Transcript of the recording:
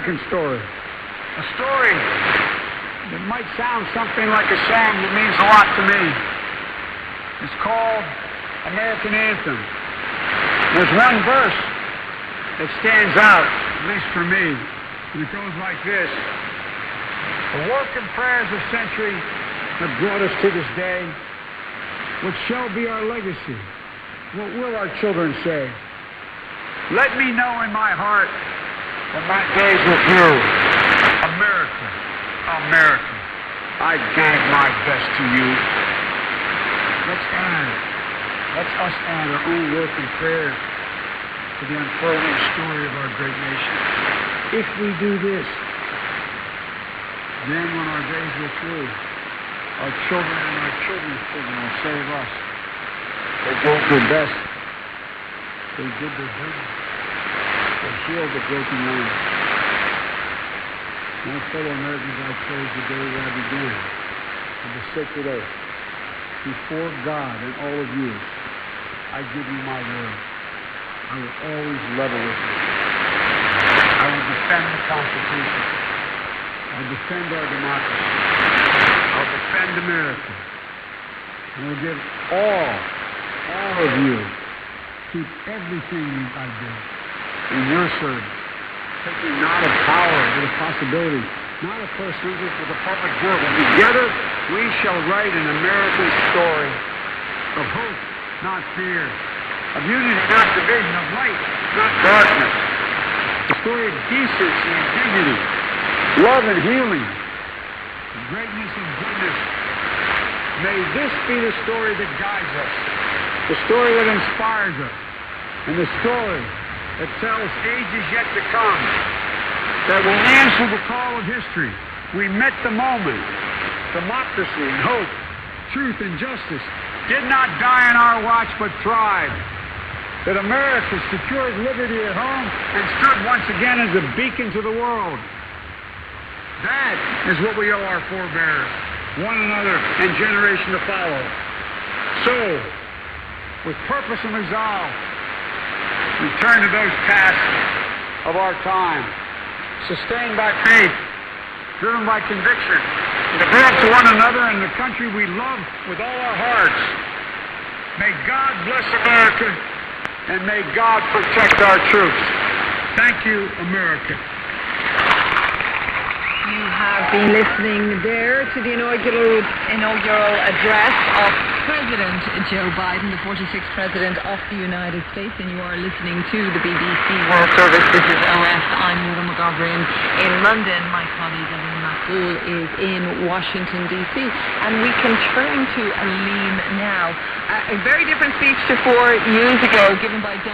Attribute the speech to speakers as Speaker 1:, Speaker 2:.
Speaker 1: Story. A story that might sound something like a song that means a lot to me. It's called American Anthem. There's one verse that stands out, at least for me, and it goes like this. The work and prayers of centuries have brought us to this day. What shall be our legacy? What will our children say? Let me know in my heart that my days with you, America, America, I gave my best to you. Let's add, let's us add our own work and prayer to the unfolding story of our great nation. If we do this, then when our days are through, our children and our children's children will save us, they gave their best, they did their duty, they healed the broken land. My fellow Americans, I close the day where I began, with the sacred oath. Before God and all of you, I give you my word. I will always level with you. I will defend the Constitution. I'll defend our democracy. I'll defend America. And I'll give all, all of you, keep everything I do in your service. Taking not of power, but of possibility. Not of personal but of public good. And together we shall write an American story of hope, not fear. Of unity, not division. Of light, not darkness. A story of decency and dignity. Love and healing. Greatness and goodness. May this be the story that guides us. The story that inspires us. And the story that tells ages yet to come that will answer the call of history. We met the moment. Democracy and hope, truth and justice did not die in our watch but thrived. That America secured liberty at home and stood once again as a beacon to the world. That is what we owe our forebears, one another, and generation to follow. So, with purpose and resolve, we turn to those tasks of our time, sustained by faith, driven by conviction, to build to one another and the country we love with all our hearts. May God bless America, and may God protect our troops. Thank you, America.
Speaker 2: You have been listening there to the inaugural, inaugural address of President Joe Biden, the 46th President of the United States, and you are listening to the BBC World Service. This is OS. I'm Nuala McGovern in London. My colleague Aleem Maqbool is in Washington, D.C. And we can turn to Aleem now. A, a very different speech to four years ago given by Donald